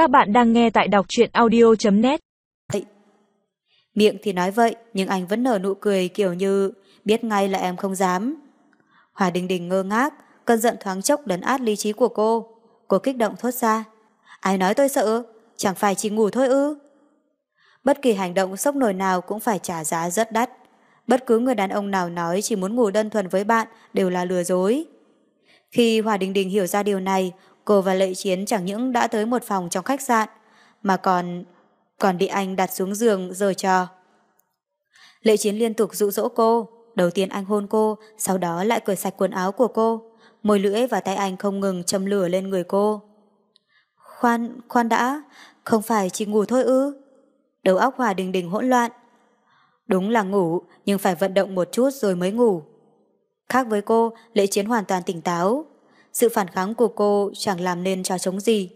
Các bạn đang nghe tại đọc truyện audio.net Miệng thì nói vậy, nhưng anh vẫn nở nụ cười kiểu như biết ngay là em không dám. Hòa Đình Đình ngơ ngác, cơn giận thoáng chốc đấn át lý trí của cô. Cô kích động thốt ra. Ai nói tôi sợ? Chẳng phải chỉ ngủ thôi ư? Bất kỳ hành động sốc nổi nào cũng phải trả giá rất đắt. Bất cứ người đàn ông nào nói chỉ muốn ngủ đơn thuần với bạn đều là lừa dối. Khi Hòa Đình Đình hiểu ra điều này, cô và Lệ Chiến chẳng những đã tới một phòng trong khách sạn, mà còn còn bị anh đặt xuống giường giờ cho Lệ Chiến liên tục dụ dỗ cô, đầu tiên anh hôn cô, sau đó lại cởi sạch quần áo của cô, môi lưỡi và tay anh không ngừng châm lửa lên người cô. Khoan, khoan đã, không phải chỉ ngủ thôi ư? Đầu óc Hòa Đình Đình hỗn loạn. Đúng là ngủ, nhưng phải vận động một chút rồi mới ngủ. Khác với cô, Lệ Chiến hoàn toàn tỉnh táo. Sự phản kháng của cô chẳng làm nên trò chống gì.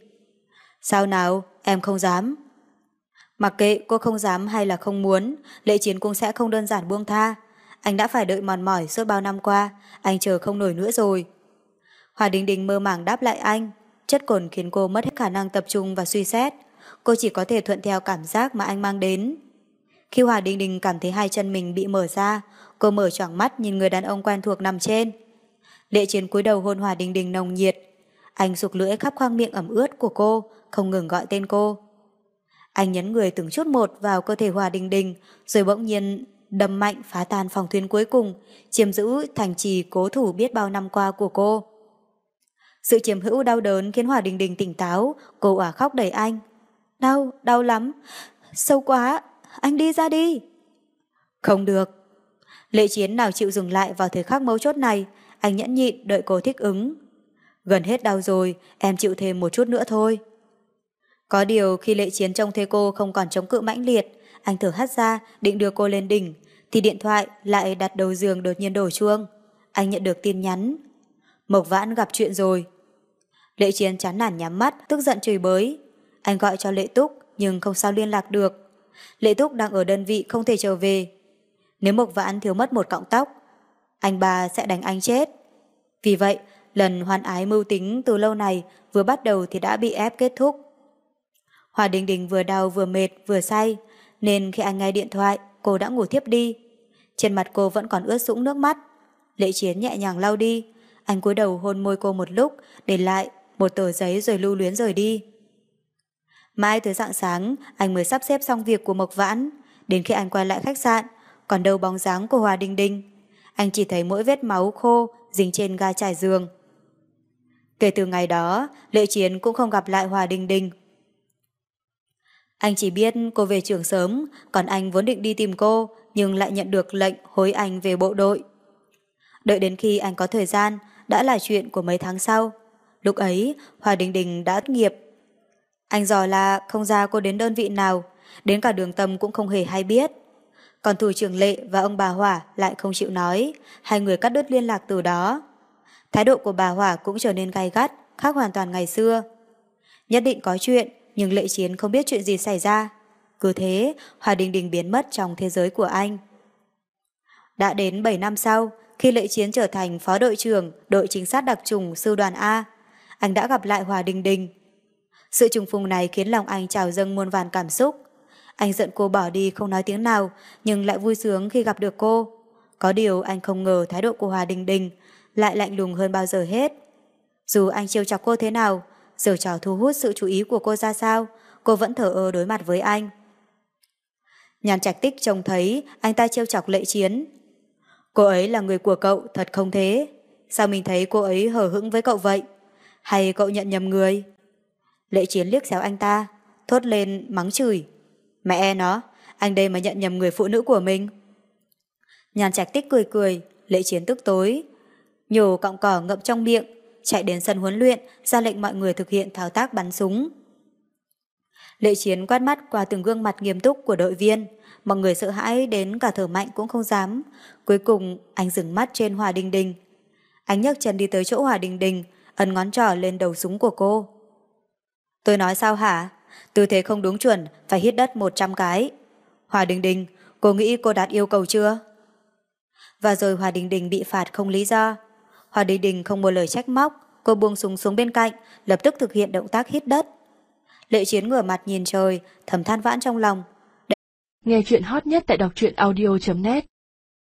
Sao nào, em không dám. Mặc kệ cô không dám hay là không muốn, Lệ Chiến cũng sẽ không đơn giản buông tha. Anh đã phải đợi mòn mỏi suốt bao năm qua, anh chờ không nổi nữa rồi. Hòa Đình Đình mơ màng đáp lại anh, chất cồn khiến cô mất hết khả năng tập trung và suy xét. Cô chỉ có thể thuận theo cảm giác mà anh mang đến. Khi Hòa Đình Đình cảm thấy hai chân mình bị mở ra, cô mở choàng mắt nhìn người đàn ông quen thuộc nằm trên. Lệ chiến cúi đầu hôn Hòa Đình Đình nồng nhiệt. Anh sụp lưỡi khắp khoang miệng ẩm ướt của cô, không ngừng gọi tên cô. Anh nhấn người từng chút một vào cơ thể Hòa Đình Đình, rồi bỗng nhiên đâm mạnh phá tan phòng thuyền cuối cùng, chiếm giữ thành trì cố thủ biết bao năm qua của cô. Sự chiếm hữu đau đớn khiến Hòa Đình Đình tỉnh táo, cô ả khóc đẩy anh. Đau, đau lắm, sâu quá, anh đi ra đi. Không được. Lệ chiến nào chịu dừng lại vào thời khắc mấu chốt này, anh nhẫn nhịn đợi cô thích ứng. Gần hết đau rồi, em chịu thêm một chút nữa thôi. Có điều khi lệ chiến trông thấy cô không còn chống cự mãnh liệt, anh thở hắt ra định đưa cô lên đỉnh, thì điện thoại lại đặt đầu giường đột nhiên đổ chuông. Anh nhận được tin nhắn. Mộc vãn gặp chuyện rồi. Lệ chiến chán nản nhắm mắt, tức giận chửi bới. Anh gọi cho Lệ Túc, nhưng không sao liên lạc được. Lệ Túc đang ở đơn vị không thể trở về. Nếu Mộc Vãn thiếu mất một cọng tóc, anh bà sẽ đánh anh chết. Vì vậy, lần hoan ái mưu tính từ lâu này vừa bắt đầu thì đã bị ép kết thúc. Hòa Đình Đình vừa đau vừa mệt vừa say, nên khi anh nghe điện thoại, cô đã ngủ thiếp đi. Trên mặt cô vẫn còn ướt sũng nước mắt. Lệ Chiến nhẹ nhàng lau đi. Anh cúi đầu hôn môi cô một lúc, để lại một tờ giấy rồi lưu luyến rời đi. mai tới dạng sáng, anh mới sắp xếp xong việc của Mộc Vãn. Đến khi anh quay lại khách sạn, còn đâu bóng dáng của Hòa Đình Đình. Anh chỉ thấy mỗi vết máu khô dính trên ga trải giường. Kể từ ngày đó, Lệ Chiến cũng không gặp lại Hòa Đình Đình. Anh chỉ biết cô về trường sớm, còn anh vốn định đi tìm cô, nhưng lại nhận được lệnh hối anh về bộ đội. Đợi đến khi anh có thời gian, đã là chuyện của mấy tháng sau. Lúc ấy, Hòa Đình Đình đã tốt nghiệp. Anh dò là không ra cô đến đơn vị nào, đến cả đường tâm cũng không hề hay biết. Còn thủ trưởng Lệ và ông bà Hỏa lại không chịu nói, hai người cắt đứt liên lạc từ đó. Thái độ của bà Hỏa cũng trở nên gay gắt, khác hoàn toàn ngày xưa. Nhất định có chuyện, nhưng Lệ Chiến không biết chuyện gì xảy ra. Cứ thế, Hòa Đình Đình biến mất trong thế giới của anh. Đã đến 7 năm sau, khi Lệ Chiến trở thành phó đội trưởng đội chính sát đặc trùng sư đoàn A, anh đã gặp lại Hòa Đình Đình. Sự trùng phùng này khiến lòng anh trào dâng muôn vàn cảm xúc. Anh giận cô bỏ đi không nói tiếng nào, nhưng lại vui sướng khi gặp được cô. Có điều anh không ngờ thái độ của Hòa Đình Đình lại lạnh lùng hơn bao giờ hết. Dù anh trêu chọc cô thế nào, giờ trò thu hút sự chú ý của cô ra sao, cô vẫn thở ơ đối mặt với anh. Nhàn trạch tích trông thấy anh ta trêu chọc lệ chiến. Cô ấy là người của cậu, thật không thế. Sao mình thấy cô ấy hở hững với cậu vậy? Hay cậu nhận nhầm người? Lệ chiến liếc xéo anh ta, thốt lên mắng chửi. Mẹ nó, anh đây mà nhận nhầm người phụ nữ của mình. Nhàn trạch tích cười cười, lệ chiến tức tối. Nhổ cọng cỏ ngậm trong miệng, chạy đến sân huấn luyện, ra lệnh mọi người thực hiện thao tác bắn súng. Lệ chiến quát mắt qua từng gương mặt nghiêm túc của đội viên, mọi người sợ hãi đến cả thở mạnh cũng không dám. Cuối cùng, anh dừng mắt trên Hòa Đình Đình. Anh nhấc chân đi tới chỗ Hòa Đình Đình, ấn ngón trỏ lên đầu súng của cô. Tôi nói sao hả? Tư thế không đúng chuẩn, phải hít đất 100 cái. Hòa Đình Đình, cô nghĩ cô đạt yêu cầu chưa? Và rồi Hòa Đình Đình bị phạt không lý do. Hòa Đình Đình không một lời trách móc, cô buông súng xuống bên cạnh, lập tức thực hiện động tác hít đất. Lệ chiến ngửa mặt nhìn trời, thầm than vãn trong lòng. Nghe chuyện hot nhất tại đọc truyện audio.net